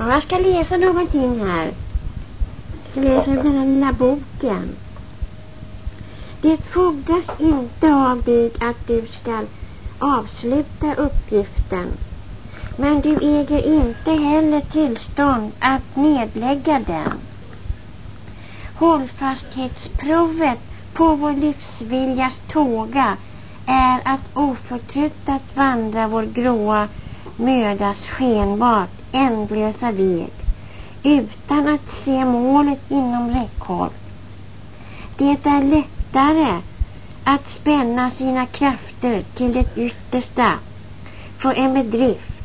Ja, jag ska läsa någonting här. Jag ska läsa ur den här lilla boken. Det fordras inte av dig att du ska avsluta uppgiften. Men du äger inte heller tillstånd att nedlägga den. Hållfasthetsprovet på vår livsviljas tåga är att oförtruttat vandra vår gråa mödas skenbart ändlösa väg utan att se målet inom räckhåll. Det är lättare att spänna sina krafter till det yttersta för en bedrift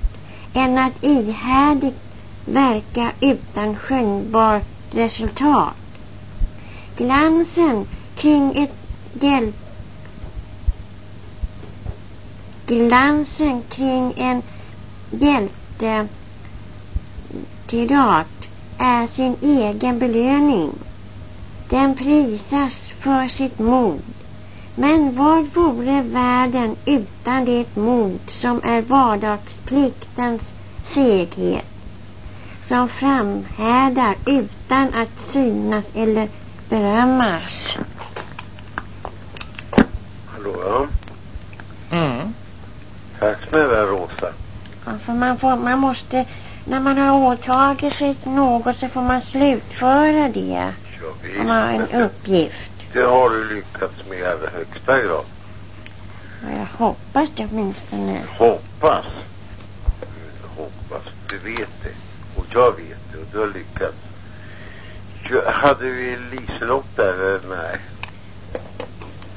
än att ihärdigt verka utan skönjbart resultat. Glansen kring ett hjälp glansen kring en hjälte tirad är sin egen belöning. Den prisas för sitt mod. Men vad vore världen utan det mod som är vardagspliktens seghet? Som framhärdar utan att synas eller berömmas. Hallå ja. Mm. Tack snälla Rosa. Ja, för man, får, man måste, när man har åtagit sig något så får man slutföra det. Ja, Om man har en visst. uppgift. Det har du lyckats med i allra högsta grad. Ja, jag hoppas det åtminstone. Hoppas. Hoppas. Du vet det. Och jag vet det. Och du har lyckats. Jag, hade vi Liselott där eller nej?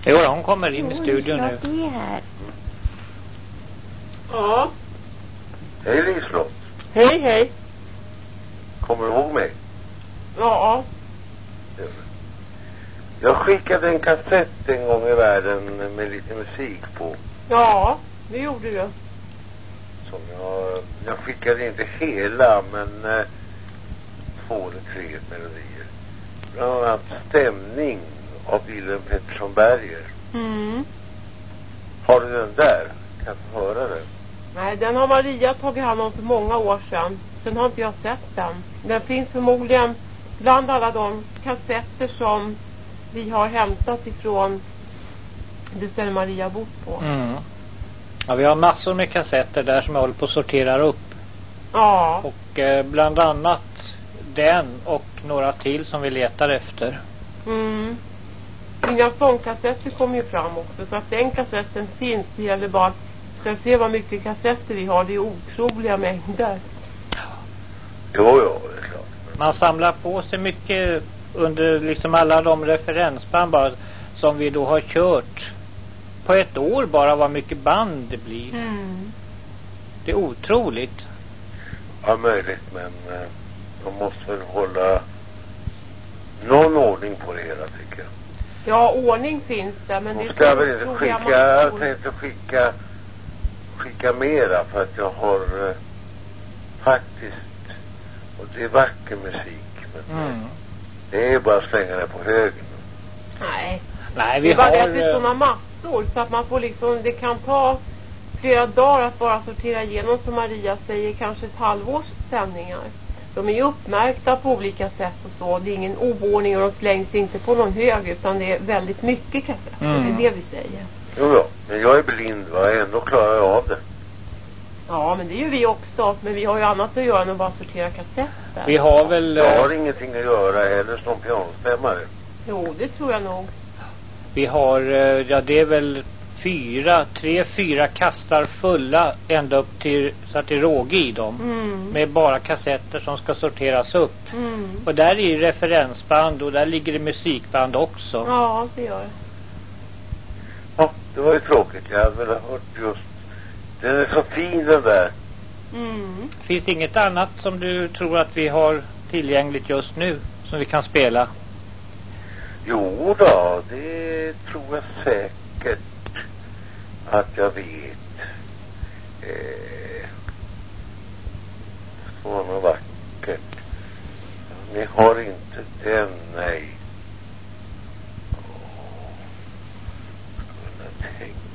Jo, hon kommer in i studion nu. är här. Ja, Hej Liselott. Hej hej. Kommer du ihåg mig? Ja, Jag skickade en kassett en gång i världen med lite musik på. ja, det gjorde du. Som jag, jag skickade inte hela men eh, två eller tre melodier. Bland annat Stämning av Wilhelm Pettersson Berger. Mm. Har du den där? Kan jag höra den? Nej, den har Maria tagit hand om för många år sedan. Sen har inte jag sett den. Den finns förmodligen bland alla de kassetter som vi har hämtat ifrån det ställe Maria bott på. Mm. Ja, vi har massor med kassetter där som jag håller på att sortera upp. Ja, Och eh, bland annat den och några till som vi letar efter. mm. Mina sångkassetter kommer ju fram också så att den kassetten finns. Det gäller bara att ska se vad mycket kassetter vi har. Det är otroliga mängder. Jo, jo, det är klart. Man samlar på sig mycket under liksom alla de referensband bara som vi då har kört. På ett år bara vad mycket band det blir. Mm. Det är otroligt. Ja, möjligt men eh, de måste väl hålla någon ordning på det hela tycker jag. Ja, ordning finns det, men det De är ska så väl inte otroliga skicka, jag tänkte skicka, skicka mera för att jag har eh, faktiskt, och det är vacker musik men Mm. det är bara att slänga det på högen. Nej, Nej, det vi är bara har... det att det är eh, sådana massor så att man får liksom, det kan ta flera dagar att bara sortera igenom som Maria säger, kanske ett halvårs sändningar. De är ju uppmärkta på olika sätt och så. Det är ingen oordning och de slängs inte på någon hög utan det är väldigt mycket kassetter. Mm. Det är det vi säger. Jo, ja, men jag är blind va, ändå klarar jag av det. Ja, men det är ju vi också. Men vi har ju annat att göra än att bara sortera kassetter. Vi har väl... Jag eh, har ingenting att göra heller som pianostämmare. Jo, det tror jag nog. Vi har, eh, ja det är väl fyra, tre, fyra kastar fulla ända upp till så att det är råg i dem. Mm. Med bara kassetter som ska sorteras upp. Mm. Och där är referensband och där ligger det musikband också. Ja, det gör det. Ja, det var ju tråkigt. Jag hade velat hört just, den är så fin den där. Mm. Finns inget annat som du tror att vi har tillgängligt just nu som vi kan spela? Jo då, det tror jag säkert att jag vet. Eh, var något vackert. Ni har inte den, nej.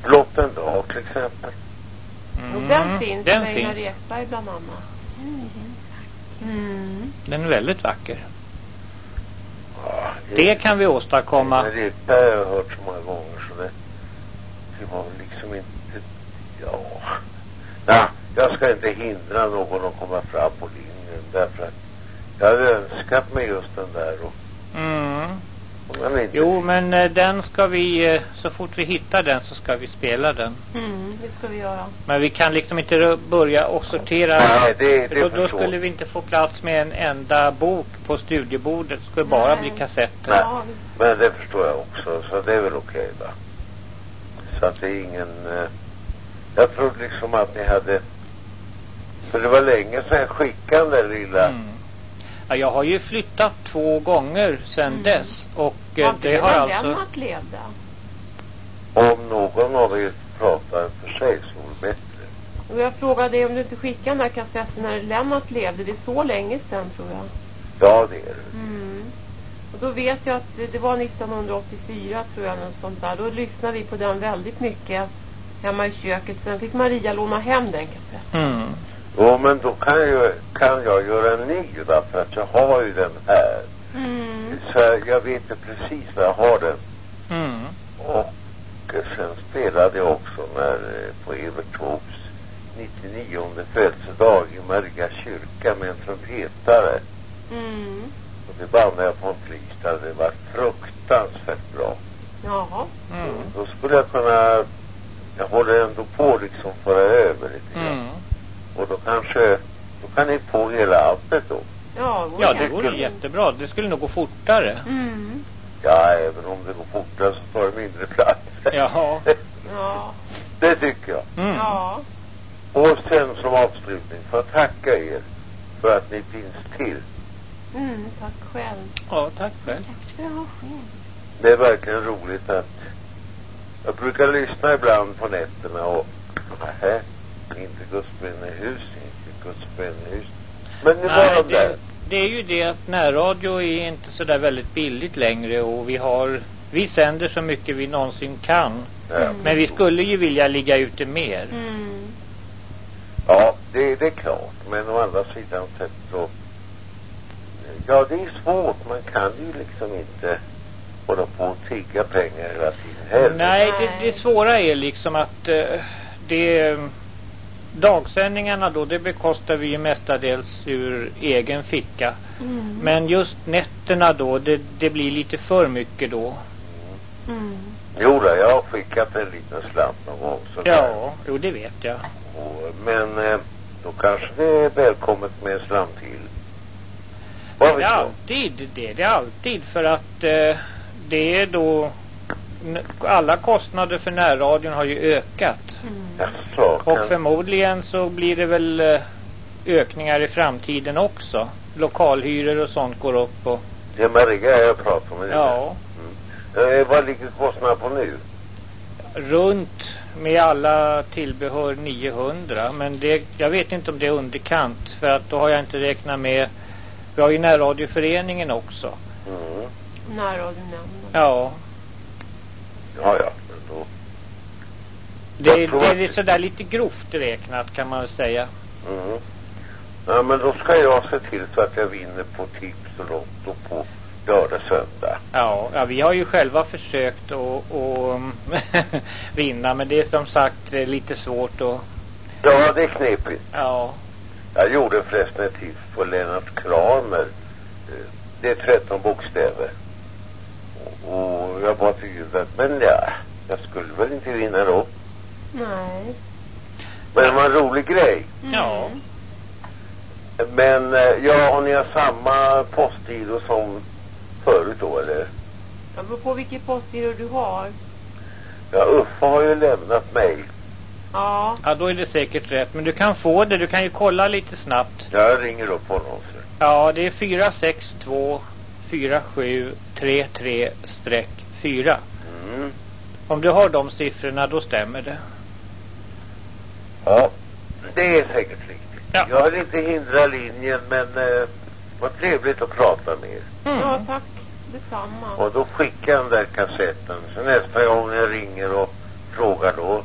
Blott en dag till exempel. Och den finns den med Einar finns. Ekberg bland annat. Mm. Den är väldigt vacker. Ja, Det kan vi åstadkomma. Men det har jag hört så många gånger så det, det var liksom inte, ja. Nej, jag ska inte hindra någon att komma fram på linjen därför att jag hade önskat mig just den där och Mm. Jo, men eh, den ska vi, eh, så fort vi hittar den så ska vi spela den. Mm, det ska vi göra. Men vi kan liksom inte börja och sortera. Nej, det, För det då, då skulle vi inte få plats med en enda bok på studiebordet. Det skulle bara Nej. bli kassetter. Nej. Men det förstår jag också, så det är väl okej va? Så att det är ingen... Eh, jag trodde liksom att ni hade... För det var länge sedan jag skickade den där lilla... Mm. Ja, jag har ju flyttat två gånger sedan Mm. dess och eh, Var det har alltså... Lennart levde? Om någon av er pratar för sig så vore det bättre. Och jag frågade dig om du inte skickade den där kassetten när Lennart levde. Det är så länge sedan tror jag. Ja, det är det. Mm. Och då vet jag att det- det var 1984 tror jag, något sånt där. Då lyssnade vi på den väldigt mycket hemma i köket. Sen fick Maria låna hem den kassetten. Mm. Jo, men då kan jag, kan jag göra en ny då, för att jag har ju den här. Mm. Så jag vet ju precis när jag har den. Mm. Och eh, sen spelade jag också när, eh, på Evert Taubes 99 födelsedag i Maria kyrka med en trumpetare. Mm. Och det bandade jag på en freestyle. Det var fruktansvärt bra. Jaha. Mm. Då skulle jag kunna, jag håller ändå på liksom föra över lite grann. Mm. Och då kanske, då kan ni få hela albumet då. Ja, vore Ja, det jättebra. Det skulle nog gå fortare. Mm. Ja, även om det går fortare så tar det mindre plats. Jaha. Ja. det tycker jag. Mm. Ja. Och sen som avslutning får jag tacka er för att ni finns till. Mm, tack själv. Ja, tack själv. Tack ska du ha själv. Det är verkligen roligt att jag brukar lyssna ibland på nätterna och nähä, inte Gudsbrännehus, inte Gudsbrännehus. Men nu var Nej, de där. det, det är ju det att närradio är inte så där väldigt billigt längre och vi har vi sänder så mycket vi någonsin kan. Mm. Men vi skulle ju vilja ligga ute mer. Mm. Ja, det, det är klart. Men å andra sidan sett så... Ja, det är svårt. Man kan ju liksom inte hålla på och tigga pengar hela tiden heller. Nej, det, det svåra är liksom att eh, det dagsändningarna då det bekostar vi ju mestadels ur egen ficka. Mm. Men just nätterna då det, det blir lite för mycket då. Mm. Jo då, jag har skickat en liten slant någon gång. Så där. Ja, jo det vet jag. Och, men eh, då kanske det är välkommet med en slant till. Vad Det är alltid det. Det är alltid för att eh, det är då alla kostnader för närradion har ju ökat. Mm. Och kan... förmodligen så blir det väl eh, ökningar i framtiden också. Lokalhyror och sånt går upp och Det är Maria jag pratar med. ja, Eh, vad ligger kostnaden på nu? runt med alla tillbehör 900. Men det, jag vet inte om det är underkant för att då har jag inte räknat med vi har ju närradioföreningen också. Mm. Närradionämnden. Ja, Ja, ja. Men då... det, det att- är sådär lite grovt räknat kan man väl säga. Mm. Ja, men då ska jag se till så att jag vinner på tips och lotto på lördag, söndag. Ja, ja, vi har ju själva försökt att att vinna men det är som sagt eh, lite svårt att, Ja, det är knepigt. ja. Jag gjorde förresten ett tips på Lennart Kramer. Eh, Det är 13 bokstäver. Och, jag bara tyckte att, men ja, jag skulle väl inte vinna då. Nej. Men det var en rolig grej. Mm. Ja. Men, eh, ja, och ni har samma postgiro som förut då, eller? Det beror på vilket postgiro du har. Ja, Uffe har ju lämnat mig. Ja. Ja, då är det säkert rätt. Men du kan få det. Du kan ju kolla lite snabbt. Jag ringer upp honom. Så. Ja, det är 462 4733 4. Mm. Om du har de siffrorna, då stämmer det. Ja, det är säkert riktigt. Ja. Jag vill inte hindra linjen, men eh, vad trevligt att prata med er. Mm. Ja, tack. Detsamma. Och då skickar jag den där kassetten. Så nästa gång jag ringer och frågar då,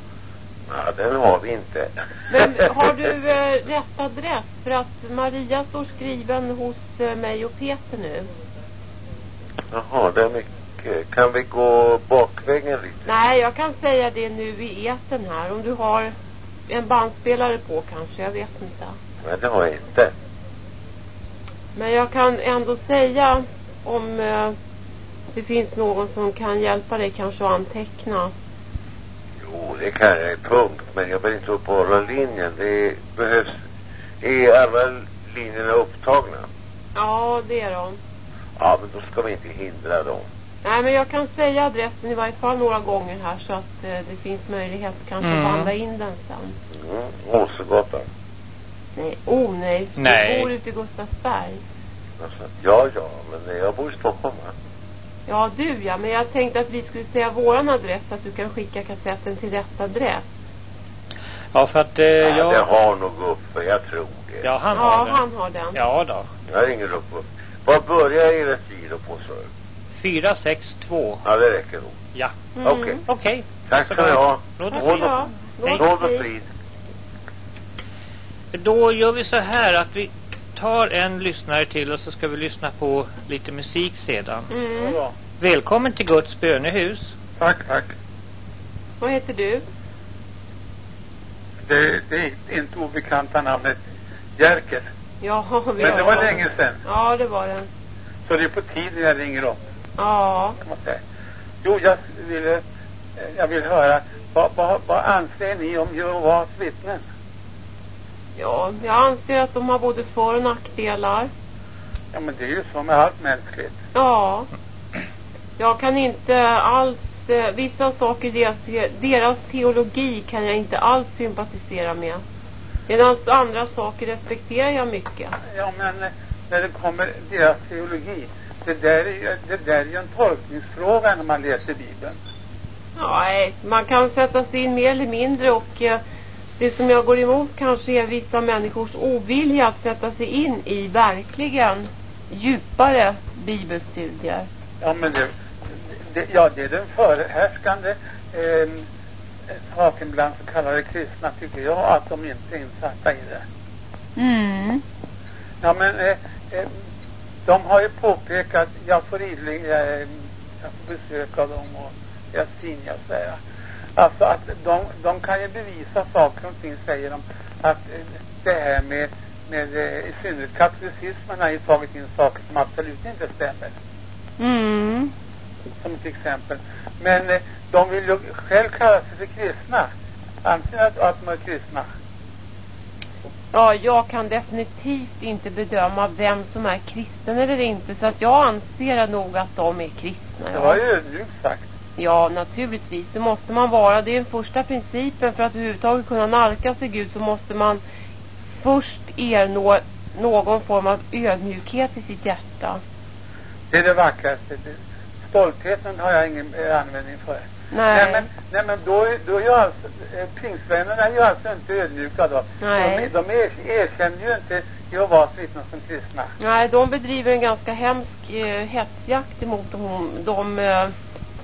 Ja, den har vi inte. Men har du eh, rätt adress? För att Maria står skriven hos eh, mig och Peter nu. Jaha, det är mycket. Kan vi gå bakvägen lite? Nej, jag kan säga det nu i eten här. Om du har en bandspelare på kanske, jag vet inte. Nej, det har jag inte. Men jag kan ändå säga om eh, det finns någon som kan hjälpa dig kanske att anteckna. Jo, det kan jag. Punkt. Men jag vill inte uppehålla linjen. Det behövs... Är alla linjerna upptagna? Ja, det är de. Ja, men då ska vi inte hindra dem. Nej, men jag kan säga adressen i varje fall några gånger här så att eh, det finns möjlighet kanske Mm. att banda in den sen. Mm. Åsegatan. Nej, oh nej. Nej. Du bor ute i Gustavsberg. Alltså, ja, ja, men jag bor i Stockholm, va? Ja, du ja. Men jag tänkte att vi skulle säga våran adress så att du kan skicka kassetten till rätt adress. Ja, för att eh, Ja, det jag... har nog Uffe, jag tror det. Ja, han ja, har den. han har den. Ja då. Jag ringer upp Uffe. Vad börjar era giro på, så? 462. Ja, det räcker nog. Ja. Mm. Okej. Okej. Tack ska ni ha. Låt Tack oss Nåd och, Låt nåd och frid. Då gör vi så här att vi tar en lyssnare till och så ska vi lyssna på lite musik sedan. Mm. Välkommen till Guds bönehus. Tack, tack. Vad heter du? Det, det är inte obekanta namnet Jerker. Ja, vi Men det var länge sedan. Ja, det var den. Så det är på tiden jag ringer upp. Ja. Kan man säga. Jo, jag ville, eh, jag vill höra. Vad, vad, vad anser ni om Jehovas vittnen? Ja, jag anser att de har både för- och nackdelar. Ja, men det är ju så med allt mänskligt. Ja. Jag kan inte alls... Eh, vissa saker i deras, deras teologi kan jag inte alls sympatisera med. Medan andra saker respekterar jag mycket. Ja, men eh, när det kommer deras teologi. Det där är ju, det där är ju en tolkningsfråga när man läser Bibeln. Ja, man kan sätta sig in mer eller mindre och eh, det som jag går emot kanske är vissa människors ovilja att sätta sig in i verkligen djupare bibelstudier. Ja, men det, det, ja, det är den förhärskande eh, saken bland så kallade kristna tycker jag att de inte är insatta i det. Mm. Ja, men eh, eh, de har ju påpekat, jag får ideligen, eh, jag får besök av dem och jag sinjar säger jag. Alltså att de, de kan ju bevisa saker och ting säger de. Att eh, det här med, med eh, i synnerhet katolicismen har ju tagit in saker som absolut inte stämmer. Mm. Som ett exempel. Men eh, de vill ju själv kalla sig för kristna. Anser att, att de är kristna. Ja, jag kan definitivt inte bedöma vem som är kristen eller inte. Så att jag anser nog att de är kristna. Det Ja. var ju ödmjukt sagt. Ja, naturligtvis. Det måste man vara. Det är den första principen för att överhuvudtaget kunna nalka sig Gud så måste man först ernå någon form av ödmjukhet i sitt hjärta. Det är det vackraste. Det, stoltheten har jag ingen användning för. Nej. Nej men, nej, men då, är- då är ju alltså, eh, pingstvännerna är ju alltså inte ödmjuka då. Nej. De, de er, erkänner ju inte Jehovas vittnen som kristna. Nej, de bedriver en ganska hemsk eh, hetsjakt emot de, de eh,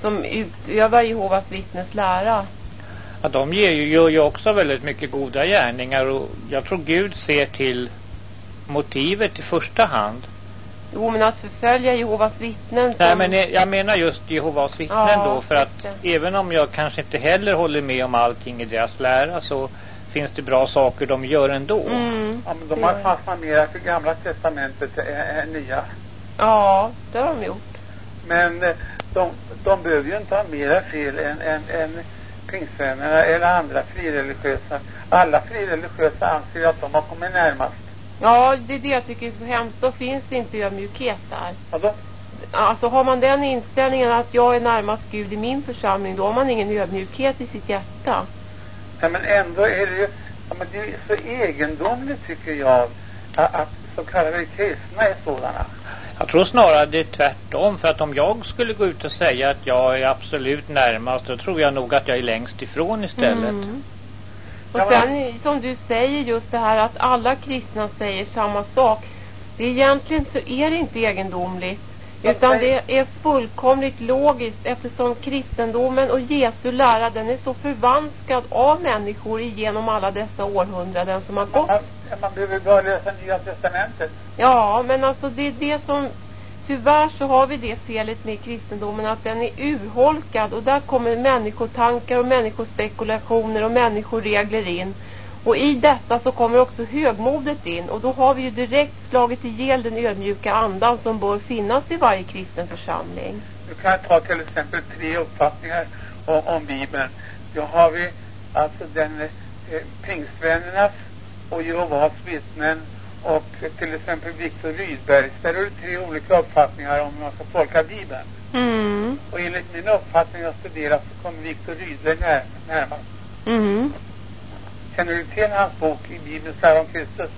som utövar Jehovas vittnes lära. Ja, de ger ju, gör ju också väldigt mycket goda gärningar och jag tror Gud ser till motivet i första hand. Jo, men att förfölja Jehovas vittnen Nej som- men jag- menar just Jehovas vittnen Ja, då för att även om jag kanske inte heller håller med om allting i deras lära så finns det bra saker de gör ändå. Mm, Ja, men de har fastnat för gamla testamentet än nya. Ja, det har de gjort. Men eh, de, de behöver ju inte ha mera fel än, än, än pingstvännerna eller andra frireligiösa. Alla frireligiösa anser ju att de har kommit närmast. Ja, det är det jag tycker är så hemskt. Då finns det inte ödmjukhet där. Då, Alltså har man den inställningen att jag är närmast Gud i min församling, då har man ingen ödmjukhet i sitt hjärta. ja, men ändå är det ju ja, men det är ju så egendomligt tycker jag att, att så kallade kristna är sådana. Jag tror snarare det är tvärtom för att om jag skulle gå ut och säga att jag är absolut närmast då tror jag nog att jag är längst ifrån istället. Mm. Och sen som du säger just det här att alla kristna säger samma sak. Det egentligen så är det inte egendomligt. Utan det är fullkomligt logiskt eftersom kristendomen och Jesu lära den är så förvanskad av människor genom alla dessa århundraden som har gått. Man, man behöver bara läsa Nya Testamentet. Ja, men alltså det är det som tyvärr så har vi det felet med kristendomen att den är urholkad och där kommer människotankar och människospekulationer och människoregler in. Och i detta så kommer också högmodet in och då har vi ju direkt slagit ihjäl den ödmjuka andan som bör finnas i varje kristen församling. Du kan ta till exempel tre uppfattningar om, om Bibeln. Då har vi alltså den eh, pingstvännernas och Jehovas vittnen och till exempel Viktor Rydberg. Där är det tre olika uppfattningar om hur man ska tolka Bibeln. Mm. Och enligt min uppfattning jag studerat så kommer Viktor Rydberg när, närmast. Mm. Känner du till hans bok i Bibelns lära om Kristus?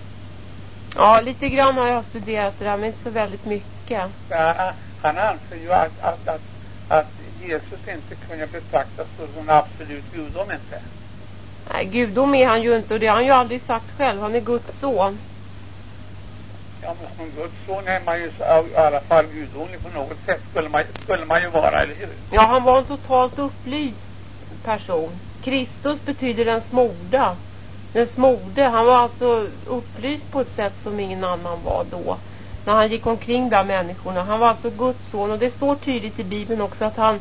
Ja, lite grann har jag studerat det där, men inte så väldigt mycket. Ja, han anser ju att, att, att, att Jesus inte kunde betraktas som absolut gudom inte. Nej, gudom är han ju inte och det har han ju aldrig sagt själv. Han är Guds son. Ja, men som Guds son är man ju i alla fall gudomlig på något sätt skulle man, skulle man ju vara, eller hur? Ja, han var en totalt upplyst person. Kristus betyder den smorda. Den smorde, han var alltså upplyst på ett sätt som ingen annan var då. När han gick omkring bland människorna. Han var alltså Guds son och det står tydligt i Bibeln också att han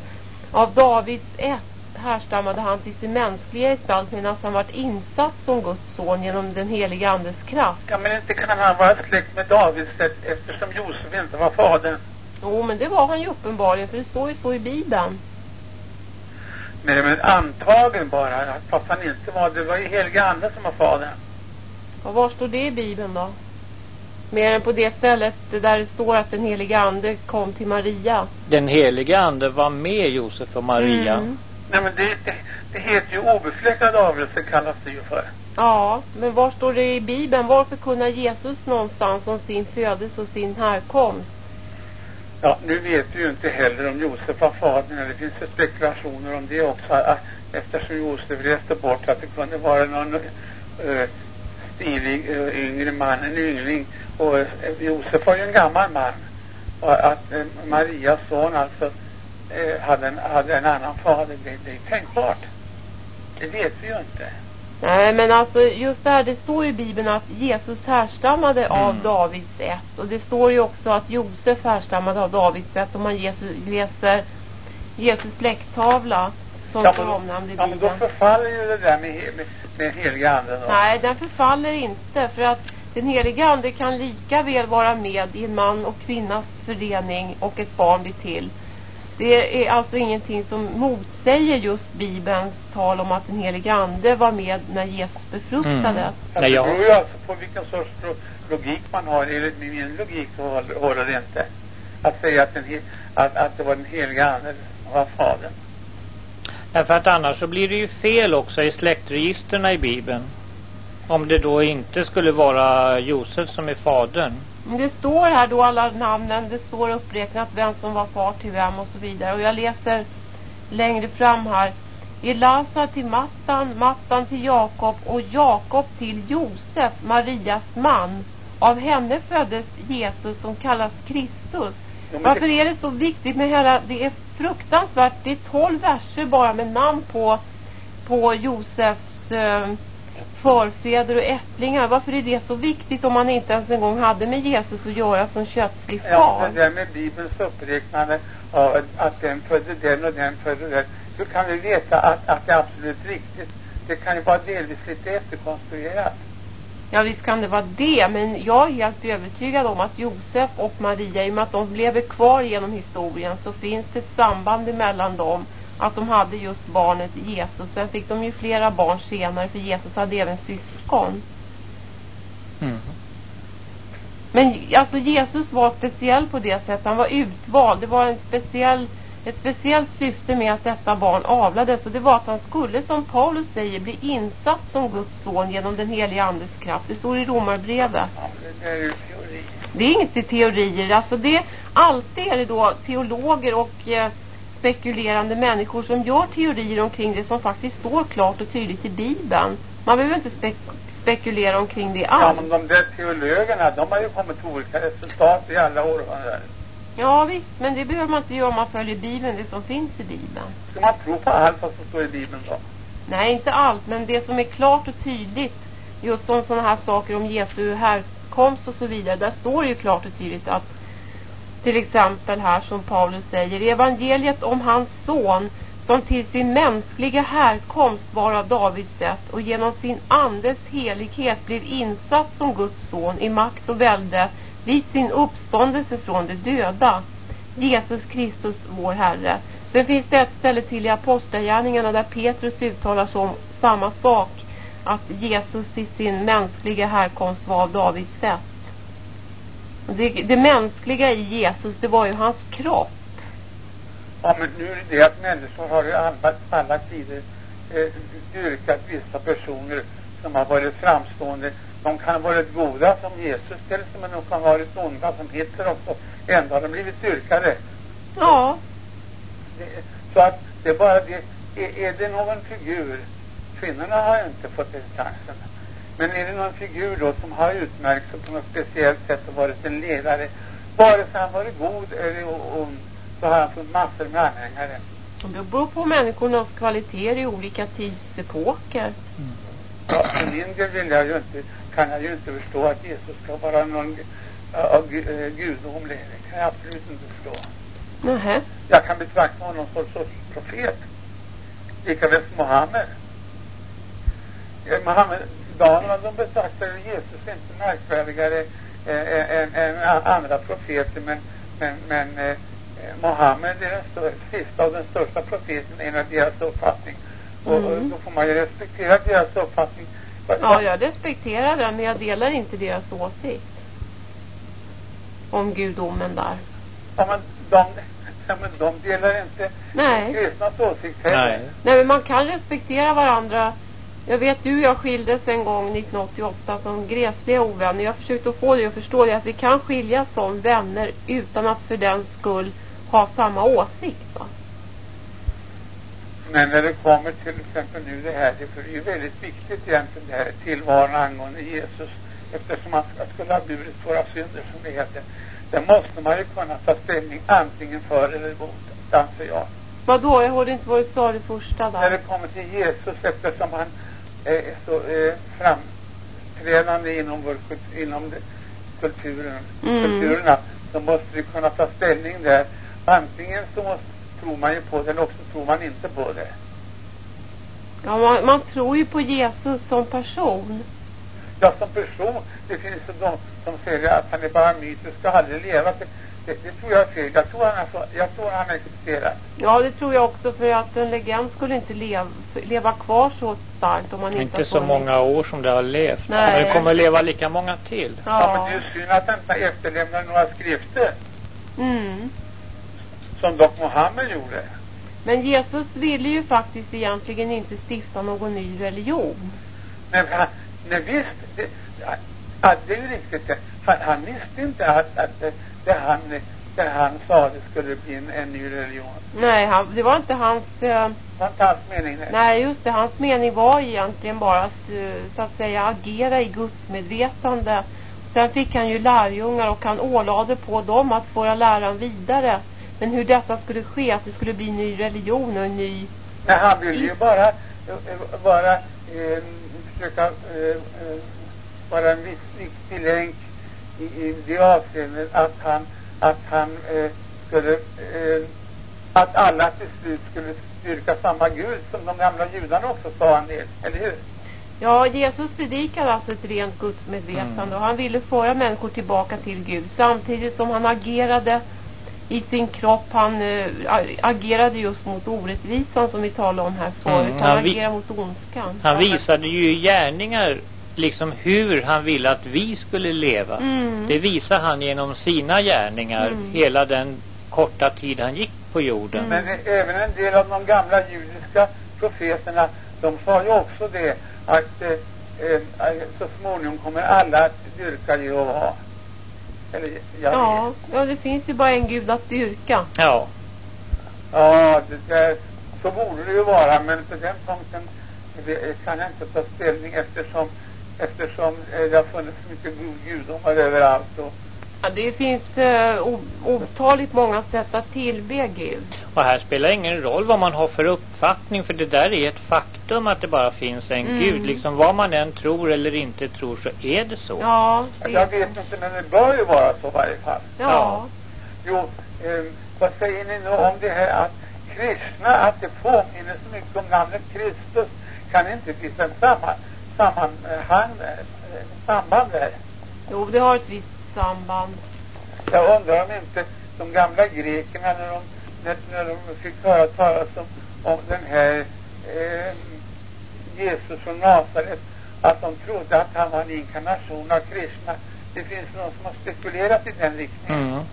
av Davids ett härstammade han till sin mänskliga gestalt medan han varit insatt som Guds son genom den heliga andes kraft. Ja, men inte kan han vara släkt med David eftersom Josef inte var fadern. Jo, men det var han ju uppenbarligen för det står ju så i Bibeln. Men, men antagen bara, fast han inte var, det var ju heliga ande som var fadern. Och var står det i Bibeln då? Mer än på det stället där det står att den heliga ande kom till Maria. Den heliga ande var med Josef och Maria. Mm. Nej men det, det, det heter ju obefläckad avelse kallas det ju för. Ja, men var står det i Bibeln? Var förkunnar Jesus någonstans om sin födelse och sin härkomst? Ja, nu vet vi ju inte heller om Josef var fadern. Det finns ju spekulationer om det också. Eftersom Josef reste bort att det kunde vara någon uh, stilig uh, yngre man, en yngling. Och uh, Josef var ju en gammal man. Och att uh, Marias son alltså uh, hade, en, hade en annan fader, det, det är tänkbart. Det vet vi ju inte. Nej, men alltså just det här, det står i Bibeln att Jesus härstammade av Mm. Davids ett. Och det står ju också att Josef härstammade av Davids ett. Om man Jesus, läser Jesus släkttavla som Ja, men, omnämnd i ja, men då Bibeln. förfaller ju det där med, med, med heliga anden då. Nej, den förfaller inte. För att den heliga ande kan lika väl vara med i en man och kvinnas förening och ett barn blir till. Det är alltså ingenting som motsäger just Bibelns tal om att den heliga ande var med när Jesus befruktades. Mm. Nej, det jag- beror ju alltså på vilken sorts lo- logik man har. Enligt min logik så håller, håller det inte. Att säga att, den, att, att det var den heliga anden som var fadern. Därför att annars så blir det ju fel också i släktregisterna i Bibeln. Om det då inte skulle vara Josef som är fadern. Men det står här då alla namnen, det står uppräknat vem som var far till vem och så vidare. Och jag läser längre fram här. Elasa till Mattan, Mattan till Jakob och Jakob till Josef, Marias man. Av henne föddes Jesus som kallas Kristus. Ja, Varför är det så viktigt med hela, det är fruktansvärt, det är tolv verser bara med namn på, på Josefs eh, förfäder och ättlingar. Varför är det så viktigt om man inte ens en gång hade med Jesus att göra som kötslig ja, far? det där med Bibelns uppräknande av att den födde den och den födde den. Hur kan vi veta att, att det är absolut riktigt? Det kan ju vara delvis lite efterkonstruerat. Ja visst kan det vara det, men jag är helt övertygad om att Josef och Maria, i och med att de lever kvar genom historien, så finns det ett samband mellan dem. Att de hade just barnet Jesus. Sen fick de ju flera barn senare, för Jesus hade även syskon. Mm. Men alltså Jesus var speciell på det sättet. Han var utvald. Det var en speciell, ett speciellt syfte med att detta barn avlades. Och det var att han skulle, som Paulus säger, bli insatt som Guds son genom den heliga andes kraft. Det står i Romarbrevet. Ja, det där är ju teori. Det är inte teorier. Alltså det, alltid är det då teologer och eh, spekulerande människor som gör teorier omkring det som faktiskt står klart och tydligt i Bibeln. Man behöver inte spek spekulera omkring det Ja, alls. men de där teologerna, de har ju kommit till olika resultat i alla århundraden. Ja visst, men det behöver man inte göra om man följer Bibeln, det som finns i Bibeln. Ska man tro på allt vad som står i Bibeln då? Nej, inte allt, men det som är klart och tydligt just om sådana här saker om Jesu härkomst och så vidare. Där står ju klart och tydligt att till exempel här som Paulus säger evangeliet om hans son som till sin mänskliga härkomst var av Davids sätt och genom sin andes helighet blev insatt som Guds son i makt och välde vid sin uppståndelse från de döda. Jesus Kristus vår Herre. Sen finns det ett ställe till i Apostlagärningarna där Petrus uttalar sig om samma sak. Att Jesus till sin mänskliga härkomst var av Davids sätt. Det, det mänskliga i Jesus, det var ju hans kropp. Ja, men nu är det att människor har i alla, alla tider eh, dyrkat vissa personer som har varit framstående. De kan ha varit goda som Jesus till men de kan ha varit onda som Hitler också. Ändå har de blivit dyrkade. Ja. Det, så att det är bara det. Är, är det någon figur? Kvinnorna har inte fått den chansen. Men är det någon figur då som har utmärkt sig på något speciellt sätt och varit en ledare? Vare sig han varit god eller ond så har han fått massor med anhängare. Det beror på människornas kvaliteter i olika tidsepoker. Mm. Ja, för min del vill jag ju inte, kan jag ju inte förstå att Jesus ska vara någon uh, uh, gudomlig. Det kan jag absolut inte förstå. Nähä. Jag kan betrakta honom som sorts profet. Likaväl som Mohammed. Ja, Mohammed, damerna de betraktar Jesus inte märkvärdigare eh, än, än andra profeter men, men, men eh, Mohammed är den största, sista och den största profeten enligt deras uppfattning. Och, mm. och då får man ju respektera deras uppfattning. Ja, jag respekterar den men jag delar inte deras åsikt. Om gudomen där. Ja, men de, ja, men de delar inte Nej. kristnas åsikt heller. Nej. Nej, men man kan respektera varandra. Jag vet du jag skildes en gång 1988 som gräsliga ovänner. Jag försökte få dig att förstå det att vi kan skiljas som vänner utan att för den skull ha samma åsikt va? Men när det kommer till exempel nu det här, det är ju väldigt viktigt egentligen det här tillvaron angående Jesus. Eftersom han skulle ha burit våra synder som det heter. Där måste man ju kunna ta ställning antingen för eller emot, anser jag. Vadå? Jag hörde inte vad du sa det första där. När det kommer till Jesus eftersom han är så eh, framträdande inom, vår, inom kulturen, mm. kulturerna så måste vi kunna ta ställning där Antingen så måste, tror man ju på det eller också tror man inte på det. Ja, man, man tror ju på Jesus som person. Ja, som person. Det finns ju de som säger att han är bara mytisk och aldrig leva. Det, det, tror jag är fel. Jag tror han, är, jag tror han existerar. Ja, det tror jag också. För att en legend skulle inte leva, leva kvar så starkt om man inte Inte så många år som det har levt. Nej. Men det kommer leva lika många till. Ja, ja men det är synd att han inte efterlämnar några skrifter. Mm som dock Mohammed gjorde. Men Jesus ville ju faktiskt egentligen inte stifta någon ny religion. Men han, nej visst, det, ja, det är ju riktigt. Han, han visste inte att, att det, det, han, det han sa det skulle bli en, en ny religion. Nej, han, det var inte hans... Det var inte hans mening. Nej. nej, just det. Hans mening var egentligen bara att, uh, så att säga, agera i Guds medvetande. Sen fick han ju lärjungar och han ålade på dem att föra läran vidare. Men hur detta skulle ske, att det skulle bli en ny religion och en ny... Nej, han ville ju bara, eh, bara eh, försöka eh, eh, vara en viktig länk i, i det avseendet att han, att han eh, skulle, eh, att alla till slut skulle styrka samma Gud som de gamla judarna också sa en del, eller hur? Ja, Jesus predikade alltså ett rent gudsmedvetande mm. och han ville föra människor tillbaka till Gud samtidigt som han agerade i sin kropp. Han äh, agerade just mot orättvisan som vi talade om här förut. Mm, han, han agerade mot ondskan. Han visade ju gärningar liksom hur han ville att vi skulle leva. Mm. Det visar han genom sina gärningar mm. hela den korta tid han gick på jorden. Men även en del av de gamla judiska profeterna de sa ju också det att eh, eh, så småningom kommer alla att dyrka Jehova. Eller, ja, ja, det finns ju bara en gud att dyrka. Ja. Ja, det, det, så borde det ju vara, men på den punkten det, kan jag inte ta ställning eftersom, eftersom eh, det har funnits mycket gudomar överallt och Ja, det finns eh, otaligt många sätt att tillbe Gud. Och här spelar ingen roll vad man har för uppfattning för det där är ett faktum att det bara finns en Mm. gud. Liksom vad man än tror eller inte tror så är det så. Ja, det, Jag vet inte, men det bör ju vara så i varje fall. ja. Jo, eh, vad säger ni nu om det här att Krishna, att det påminner så mycket om namnet Kristus? Kan inte en samma, sammanhang eh, samband där? Jo, det har ett visst samband. Jag undrar om inte de gamla grekerna när de, när, när de fick höra talas om, om den här eh, Jesus från Nasaret, att de trodde att han var en inkarnation av Krishna. Det finns någon som har spekulerat i den riktningen. Mm.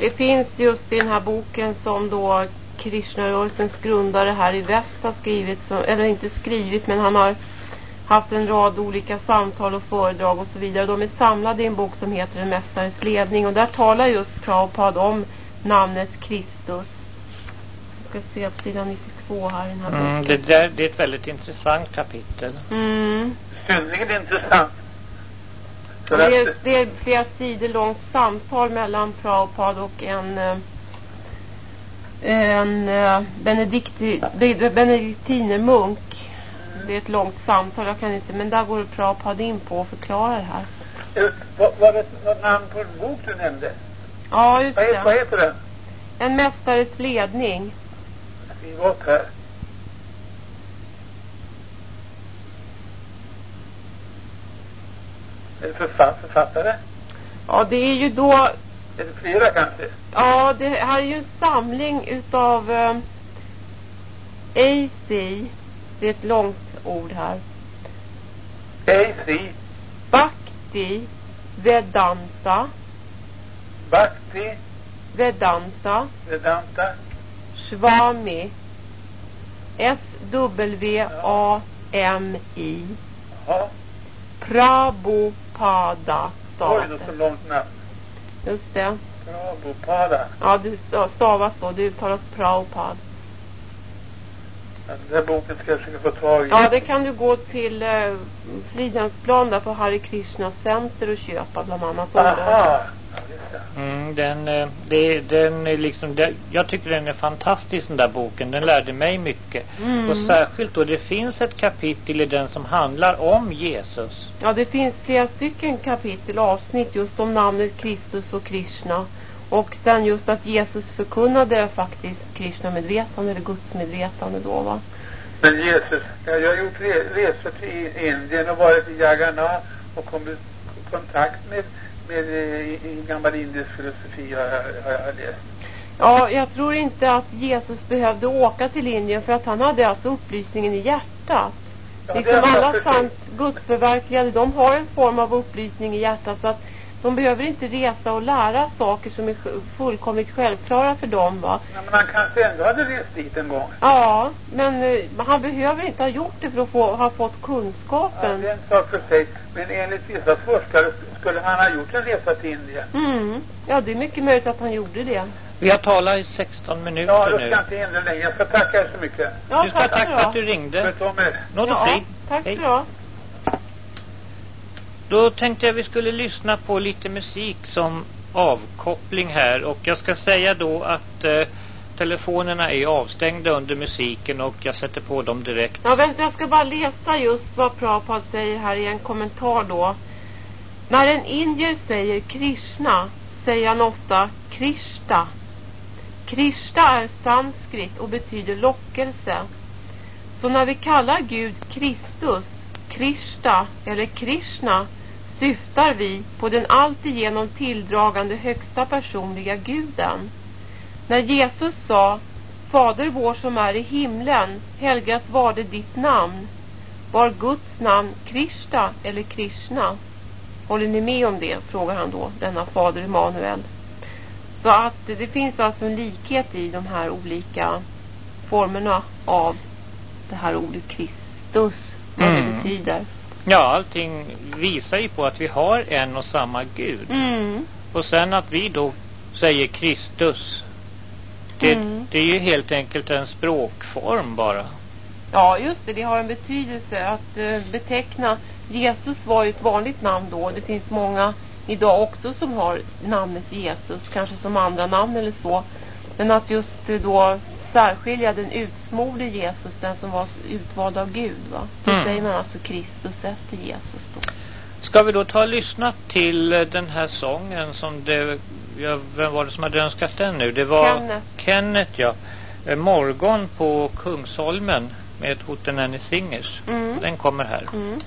Det finns just i den här boken som då Krishnarörelsens grundare här i väst har skrivit, som, eller inte skrivit men han har haft en rad olika samtal och föredrag och så vidare. De är samlade i en bok som heter En mästares ledning och där talar just Prabhupada om namnet Kristus. Jag ska se på sidan 92 här i den här Mm, boken. det, där, det är ett väldigt intressant kapitel. Mm. Synnerligen intressant. Det, är, det är flera sidor långt samtal mellan Prabhupada och en eh, en eh, benedikti, be- benediktinermunk. Det är ett långt samtal, jag kan inte, men där går Prabhupada in på och förklarar det här. eh, vad, vad är det något namn på en bok du nämnde? Ja, just Vad heter, vad det. heter den? En mästares ledning. Skriv upp här. Är det författ, författare? Ja, det är ju då, Är det flera kanske? ja, det här är ju en samling utav eh, AC. Det är ett långt ord här. AC, Bhakti, Vedanta, Bhakti, Vedanta, Vedanta, Swami. S-W-A-M-I. ja. Prabhupada Oj, stavas då så det. långt namn. Just det. Prabhupada. Ja, det sta- stavas så. Det uttalas Prabhupada. Ja, Den där boken ska jag försöka få tag i. Ja, det kan du gå till eh, Fridhemsplan där på Hare Krishna Center och köpa bland annat. Aha. Mm, den, eh, det, den är liksom, det, jag tycker den är fantastisk den där boken. Den lärde mig mycket. Mm. Och särskilt då det finns ett kapitel i den som handlar om Jesus. Ja, det finns flera stycken kapitel avsnitt just om namnet Kristus och Krishna. Och sen just att Jesus förkunnade faktiskt Krishna-medvetande eller Gudsmedvetande då va. Men Jesus, jag har gjort re resor till Indien och varit i Jagannath och kommit i kontakt med, med eh, gammal indisk filosofi har jag, har jag läst. Ja, jag tror inte att Jesus behövde åka till Indien för att han hade alltså upplysningen i hjärtat. Ja, liksom alla sant gudsförverkligade, de har en form av upplysning i hjärtat så att de behöver inte resa och lära saker som är fullkomligt självklara för dem va. Nej, men han kanske ändå hade rest dit en gång. Ja, men eh, han behöver inte ha gjort det för att få, ha fått Ja, kunskapen. det är en sak för sig. Men enligt vissa forskare skulle han ha gjort en resa till Indien. Mm. Ja, det är mycket möjligt att han gjorde det. Vi har talat i 16 minuter Ja, då ska nu. jag inte hindra längre. Jag ska tacka er så mycket. Ja, du ska ha tack för att du ringde. Sköt om er. Nåd och Ja, frid. tack ska Hej. Då tänkte jag vi skulle lyssna på lite musik som avkoppling här och jag ska säga då att eh, telefonerna är avstängda under musiken och jag sätter på dem direkt. Ja, vänta, jag ska bara läsa just vad Prabhupada säger här i en kommentar då. När en indier säger Krishna säger han ofta Krishta. Krishta är sanskrit och betyder lockelse. Så när vi kallar Gud Kristus, Krishta eller Krishna syftar vi på den alltigenom tilldragande högsta personliga guden. När Jesus sa Fader vår som är i himlen, helgat var det ditt namn. Var Guds namn Krishta eller Krishna? Håller ni med om det? frågar han då, denna fader Emanuel. Så att det finns alltså en likhet i de här olika formerna av det här ordet Kristus. Vad det Mm. betyder. Ja, allting visar ju på att vi har en och samma Gud. Mm. Och sen att vi då säger Kristus. Det, Mm. det är ju helt enkelt en språkform bara. Ja, just det. Det har en betydelse att eh, beteckna. Jesus var ju ett vanligt namn då. Det finns många idag också som har namnet Jesus, kanske som andra namn eller så. Men att just eh, då särskilja den utsmorde Jesus, den som var utvald av Gud va. Då Mm. säger man alltså Kristus efter Jesus då. Ska vi då ta och lyssna till eh, den här sången som det, ja, vem var det som hade önskat den nu? Det var Kenneth. Kenneth ja. Eh, Morgon på Kungsholmen med Hootenanny Singers. Mm. Den kommer här. Mm.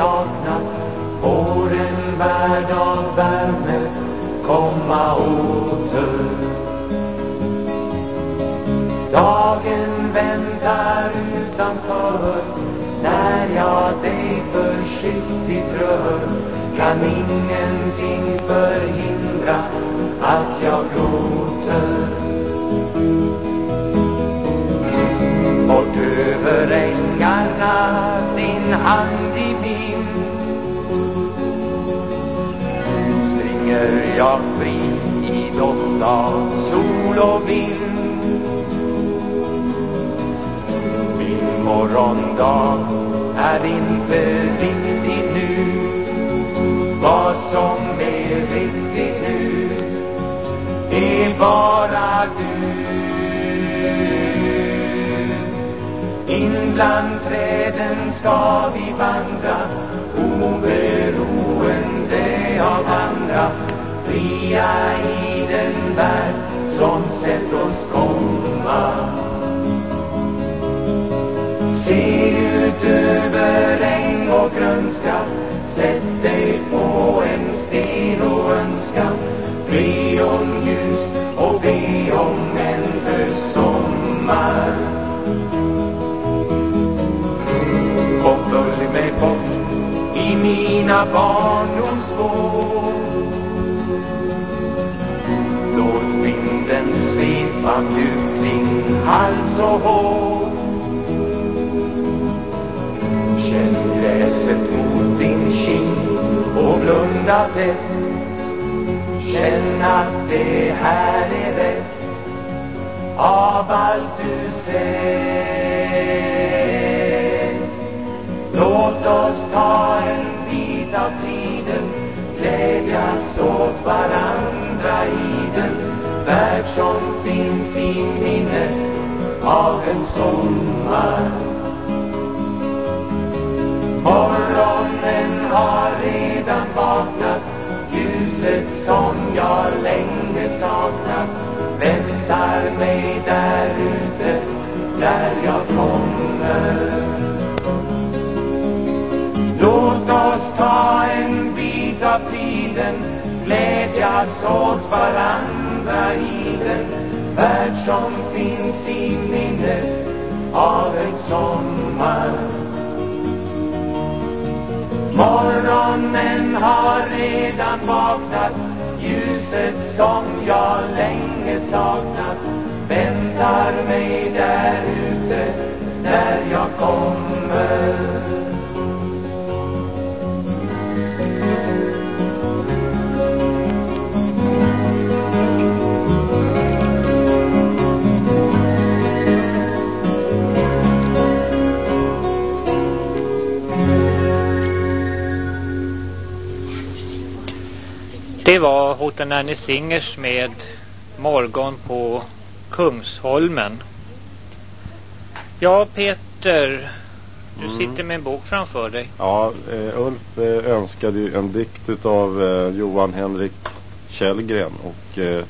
Saknat Får en värld av värme komma åter. Dagen väntar utanför När jag dig försiktigt rör. Kan ingenting förhindra att jag gråter. Bort över ängarna din hand lever jag fri i doft av sol och vind. Min morgondag är inte riktigt nu. Vad som är riktigt nu är bara du. In bland träden ska vi fria i den värld som sett oss komma. Se ut över äng och grönska Sätt dig på en sten och önska. Be om ljus och be om en sommar. Kom följ mig bort i mina barn. Så och Känn gräset mot din kind och blunda tätt Känn att det här är rätt. Av allt du sett har redan vaknat Ljuset som jag länge saknat Väntar mig där ute Där jag kom. Redan vaknat. Ljuset som jag länge saknat. Det var Hootenanny Singers med Morgon på Kungsholmen. Ja, Peter. Du Mm. sitter med en bok framför dig. Ja, eh, Ulf eh, önskade ju en dikt av eh, Johan Henrik Källgren och eh,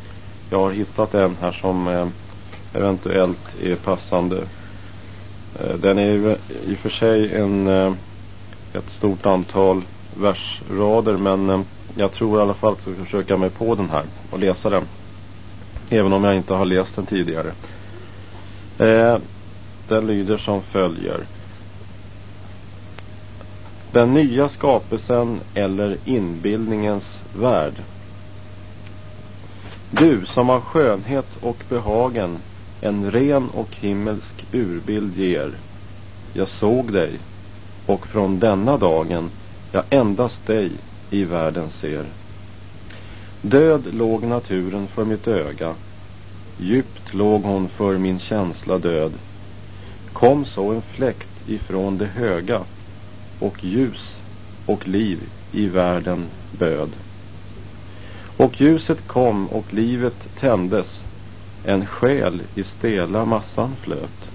jag har hittat en här som eh, eventuellt är passande. Eh, den är ju i och för sig en, eh, ett stort antal versrader men jag tror i alla fall att jag ska försöka mig på den här och läsa den. Även om jag inte har läst den tidigare. Eh, den lyder som följer. Den nya skapelsen eller inbildningens värld. Du som har skönhet och behagen en ren och himmelsk urbild ger. Jag såg dig och från denna dagen jag endast dig i världen ser. Död låg naturen för mitt öga, djupt låg hon för min känsla död. Kom så en fläkt ifrån det höga och ljus och liv i världen böd. Och ljuset kom och livet tändes, en själ i stela massan flöt.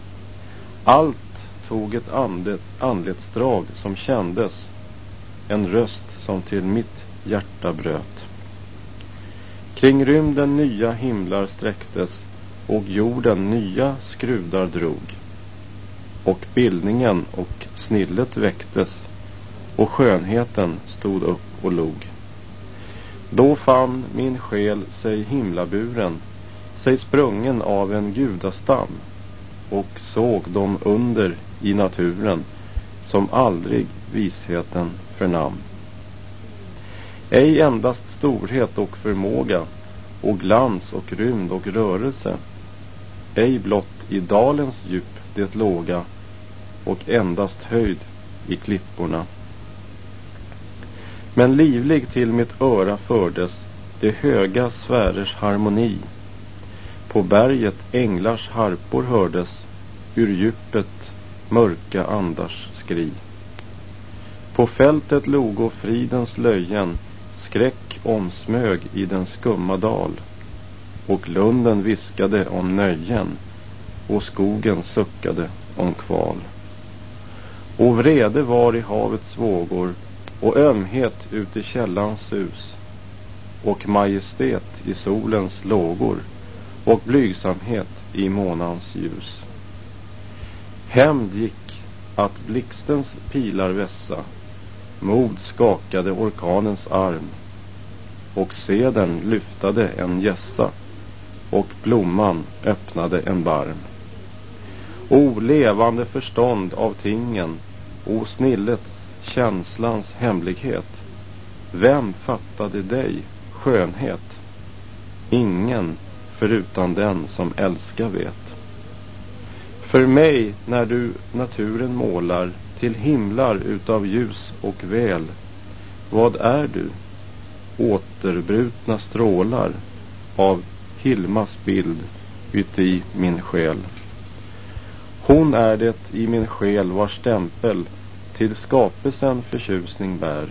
Allt tog ett andet, anletsdrag som kändes, en röst som till mitt hjärta bröt. Kring rymden nya himlar sträcktes och jorden nya skrudar drog. Och bildningen och snillet väcktes och skönheten stod upp och log. Då fann min själ sig himlaburen, sig sprungen av en gudastam och såg de under i naturen som aldrig visheten förnam. Ej endast storhet och förmåga och glans och rymd och rörelse, ej blott i dalens djup det låga och endast höjd i klipporna. Men livlig till mitt öra fördes de höga sfärers harmoni. På berget änglars harpor hördes ur djupet mörka andars skri. På fältet logo fridens löjen, skräck omsmög i den skumma dal. Och lunden viskade om nöjen och skogen suckade om kval. Och vrede var i havets vågor och ömhet ut i källans sus och majestät i solens lågor och blygsamhet i månans ljus. Hämnd gick att blixtens pilar vässa, mod skakade orkanens arm och seden lyftade en gässa och blomman öppnade en barm. O levande förstånd av tingen, o snillets känslans hemlighet. Vem fattade dig skönhet? Ingen förutan den som älskar vet. För mig när du naturen målar till himlar utav ljus och väl. Vad är du? Återbrutna strålar av Hilmas bild uti min själ. Hon är det i min själ vars stämpel till skapelsen förtjusning bär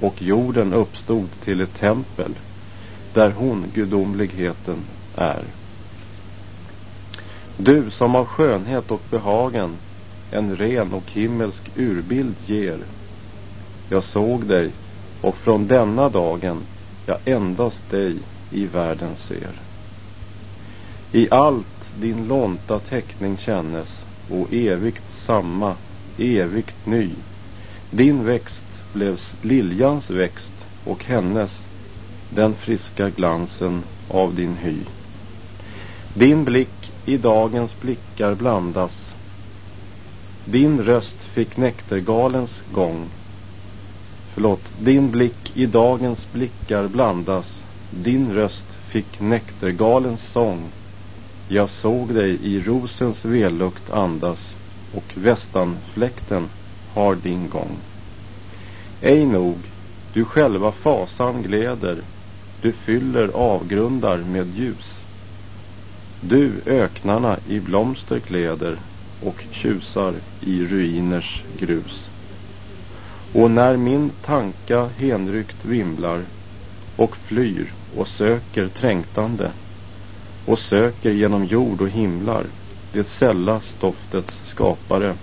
och jorden uppstod till ett tempel där hon gudomligheten är. Du som av skönhet och behagen en ren och himmelsk urbild ger. Jag såg dig och från denna dagen jag endast dig i världen ser. I allt din lånta teckning kännes och evigt samma evigt ny. Din växt blev liljans växt och hennes den friska glansen av din hy. Din blick i dagens blickar blandas. Din röst fick näktergalens gång. Förlåt, din blick i dagens blickar blandas. Din röst fick näktergalens sång. Jag såg dig i rosens vellukt andas och västanfläkten har din gång. Ej nog, du själva fasan gläder, du fyller avgrundar med ljus. Du öknarna i blomster kläder och tjusar i ruiners grus. Och när min tanka hänryckt vimlar och flyr och söker trängtande och söker genom jord och himlar det sälla stoftets skapare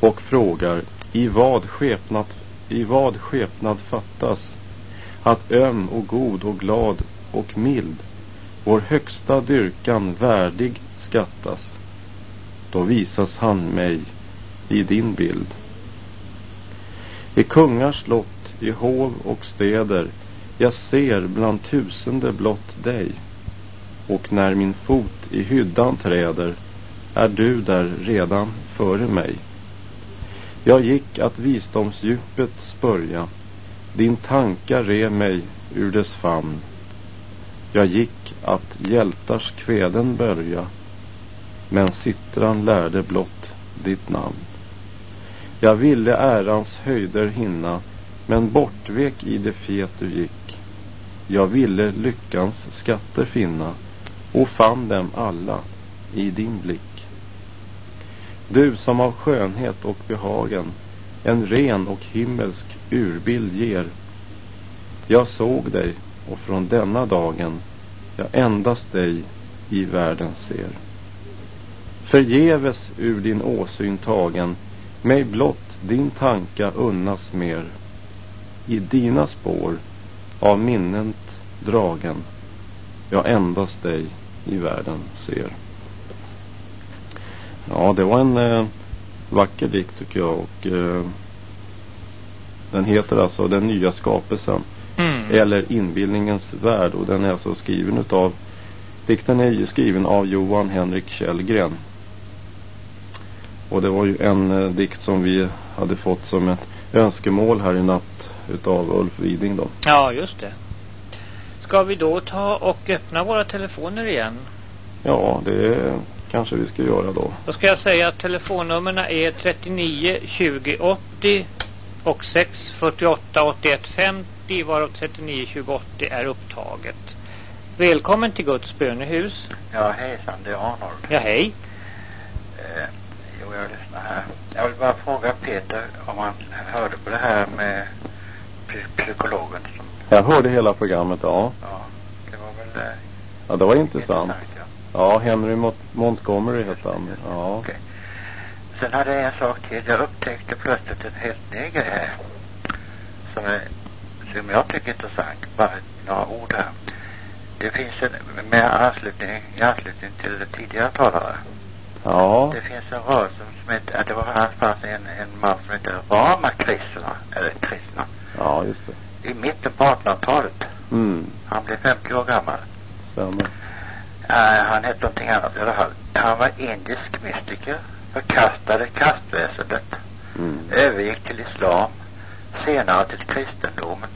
och frågar i vad skepnad, i vad skepnad fattas att öm och god och glad och mild vår högsta dyrkan värdig skattas då visas han mig i din bild. I kungars slott, i hov och städer jag ser bland tusende blott dig och när min fot i hyddan träder är du där redan före mig. Jag gick att visdomsdjupet spörja, din tankar rev mig ur dess famn. Jag gick att hjältars kväden börja men sittran lärde blott ditt namn. Jag ville ärans höjder hinna men bortvek i det fet du gick. Jag ville lyckans skatter finna och fann dem alla i din blick. Du som av skönhet och behagen en ren och himmelsk urbild ger. Jag såg dig och från denna dagen jag endast dig i världen ser. Förgäves ur din åsyn tagen mig blott din tanka unnas mer. I dina spår av minnet dragen jag endast dig i världen ser. Ja, det var en eh, vacker dikt tycker jag och eh, den heter alltså Den nya skapelsen Mm. eller Inbildningens värld och den är alltså skriven utav dikten är skriven av Johan Henrik Källgren. Och det var ju en eh, dikt som vi hade fått som ett önskemål här i natt utav Ulf Widing då. Ja, just det. Ska vi då ta och öppna våra telefoner igen? Ja, det kanske vi ska göra då. Då ska jag säga att telefonnumren är 39 20 80 och 6 48 81 50 varav 39 20 80 är upptaget. Välkommen till Guds bönehus. Ja, hejsan, det är Arnold. Ja, hej. Eh, jo, jag lyssnar här. Jag vill bara fråga Peter om han hörde på det här med psy- psykologen. Som, Jag hörde hela programmet, ja. ja, det var väl eh, Ja, det var intressant. ja. Ja, Henry Mont- Montgomery hette han. Ja. Okej. Sen hade jag en sak till. Jag upptäckte plötsligt en helt ny grej här. Som, är, som jag tycker är intressant. Bara några ord här. Det finns en, med anslutning, i anslutning till tidigare talare. Ja. Det finns en rörelse som heter, det var här fanns en, en man som heter Ramakrishna, eller Krishna, Ja, just det. i mitten på 1800-talet. Mm, Han blev 50 år gammal. stämmer. Uh, han hette någonting annat i alla fall. Han var indisk mystiker, förkastade kastväsendet, Mm. övergick till islam, senare till kristendomen,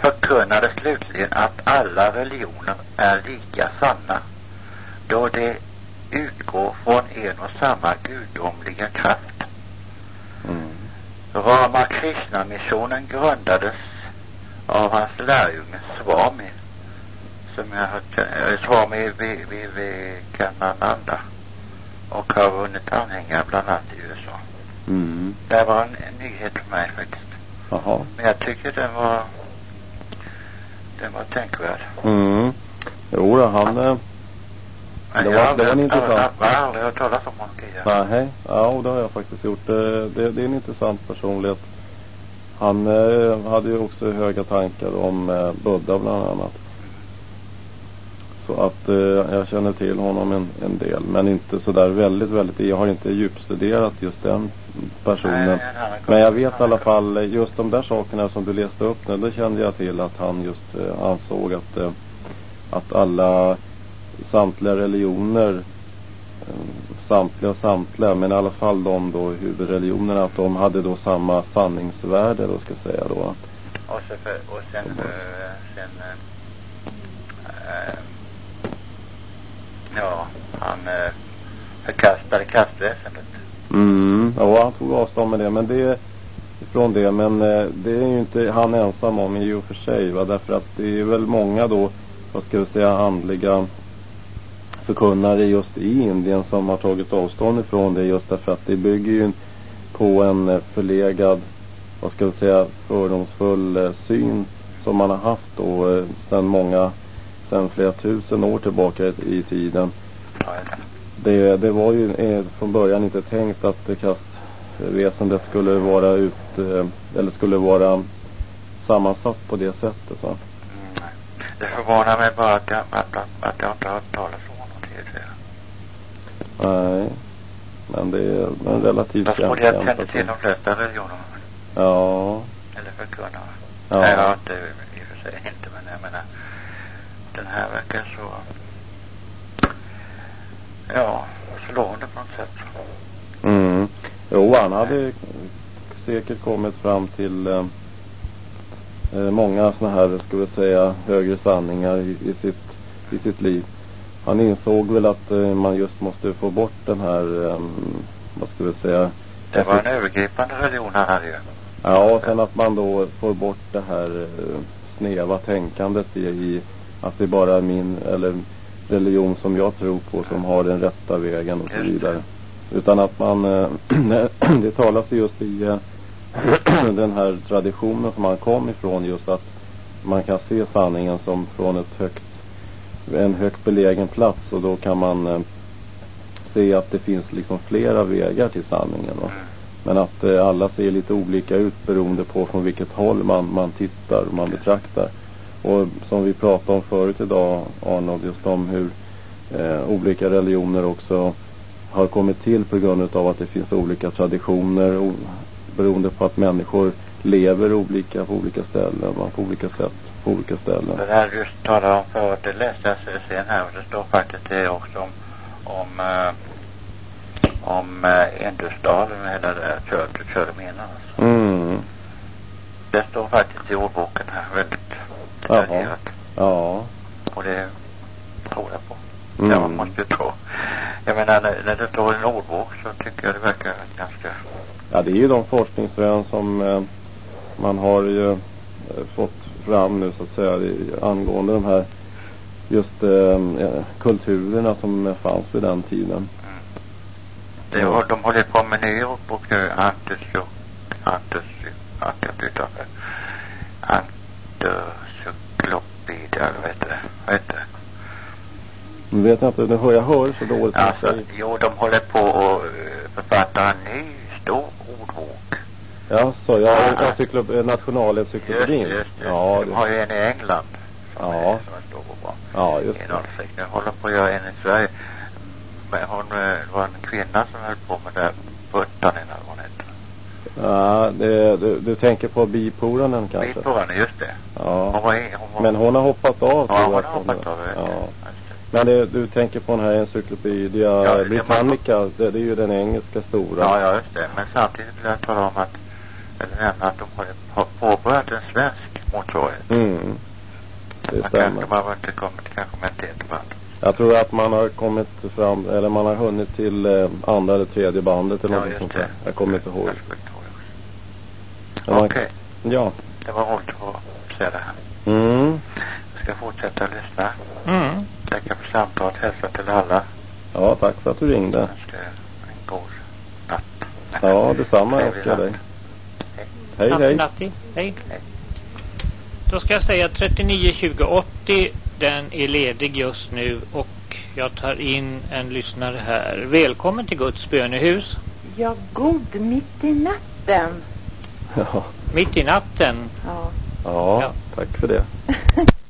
förkunnade slutligen att alla religioner är lika sanna, då de utgår från en och samma gudomliga kraft. Mm. Ramakrishna-missionen grundades av hans lärjunge Swami, som jag har äh, Swami Vi- Vivekananda och har vunnit anhängare bland annat i USA. Mm. Det var en, en nyhet för mig faktiskt. Jaha. Men jag tycker den var den var tänkvärd. Mm. Jo han... Eh, Men Det jag var- aldrig- det var en intressant- Jag har aldrig hört talas om honom tidigare. nej, ja, det har jag faktiskt gjort. Det, det, det är en intressant personlighet. Han eh, hade ju också höga tankar om eh, Buddha bland annat. Så att eh, jag känner till honom en, en del. Men inte sådär väldigt, väldigt. Jag har inte djupstuderat just den personen. Nej, Men jag vet i alla fall eh, just de där sakerna som du läste upp nu. Då kände jag till att han just eh, ansåg att, eh, att alla samtliga religioner eh, samtliga samtliga men i alla fall de då huvudreligionerna att de hade då samma sanningsvärde då ska säga då. Och, så för, och sen, för, sen äh, ja, han äh, förkastade kastväsendet. Mm, ja han tog avstånd med det men det ifrån det men eh, det är ju inte han ensam om i och för sig va därför att det är väl många då vad ska vi säga andliga förkunnare just i Indien som har tagit avstånd ifrån det just därför att det bygger ju på en förlegad vad ska vi säga fördomsfull eh, syn som man har haft då eh, sedan många sedan flera tusen år tillbaka i, tiden. Det, det var ju eh, från början inte tänkt att kastväsendet skulle vara ut eller skulle vara sammansatt på det sättet va. Mm, nej. det förvånar mig bara att jag, att, att, att jag inte har hört talas om tidigare. Nej. Men det är en relativt Jag trodde jag kände till de flesta religioner. Ja. Eller förkunnare. Ja. Nej, jag har inte i och för sig inte, men jag menar den här verkar så ja, slående på något sätt. Mm. Jo, han hade säkert kommit fram till eh, eh, många sådana här, ska vi säga, högre sanningar i, i sitt i sitt liv. Han insåg väl att eh, man just måste få bort den här, eh, vad ska vi säga, Det var en övergripande religion han hade ju. Ja, och sen att man då får bort det här eh, snäva tänkandet i, i att det bara är min eller religion som jag tror på som har den rätta vägen och så vidare. Utan att man, eh, det talas ju just i den här traditionen som man kom ifrån just att man kan se sanningen som från ett högt, en högt belägen plats och då kan man eh, se att det finns liksom flera vägar till sanningen. Va? Men att eh, alla ser lite olika ut beroende på från vilket håll man, man tittar och man betraktar. Och som vi pratade om förut idag Arnold, just om hur eh, olika religioner också har kommit till på grund av att det finns olika traditioner beroende på att människor lever olika på olika ställen, va, på olika sätt på olika ställen. Det där du talade om förut, det läste jag sen här och det står faktiskt det också om, om, eh, om eh, Indusdalen och hela det där köret innan. Alltså. Mm. Det står faktiskt i ordboken här väldigt detaljerat. Ja. Och det tror jag på. Mm. Ja, man måste ju tro. Jag menar, när, när det står i en ordbok så tycker jag det verkar ganska... Ja, det är ju de forskningsrön som eh, man har ju eh, fått fram nu så att säga angående de här just eh, eh, kulturerna som fanns vid den tiden. Det, Ja. och De håller på med en ny ordbok nu, Antes och... Eller vad heter det? Vad heter det? Men vet jag inte, nu hör jag hör så dåligt. Alltså, jo, de håller på och eh, författa en ny. Ja, så ja, Ja. encyklop, eh, nationalencyklopedin. Just, just, just. Ja, de har ju en i England. Som Ja. är, som är stor och bra. ja, just det. Nu håller på att göra en i Sverige. Men hon eh, det var en kvinna som höll på med det. Buttanen eller vad hon hette. Ja, det, du, du tänker på bipolanen kanske? Bipolarna, just det. Hon Ja. var i, hon var... Men hon har hoppat av Ja, jag, hon har hoppat det. av. Ja. Men det, du tänker på den här Encyclopedia Ja, Britannica, det, det är ju den engelska stora. Ja, ja, just det. Men samtidigt vill jag tala om att, eller nämna att de har, påbörjat en svensk motsvarighet. Mm. Det Man stämmer. kanske, man har inte kommit kanske med en band. Jag tror att man har kommit fram, eller man har hunnit till eh, andra eller tredje bandet eller Ja, något sånt där. Jag kommer inte ihåg. Jag det också. Ja, Okej, det var roligt att se det här. Mm. Jag ska fortsätta lyssna. Mm. Tacka för samtalet. Hälsa till alla. Ja, tack för att du ringde. Önskar en god natt. Ja, detsamma önskar jag dig. Hej, Natti, hej. natti. Hej. Då ska jag säga 39 20 80. Den är ledig just nu och jag tar in en lyssnare här. Välkommen till Guds bönehus. Ja, god mitt i natten. Ja. Mitt i natten. Ja. ja, Ja. tack för det.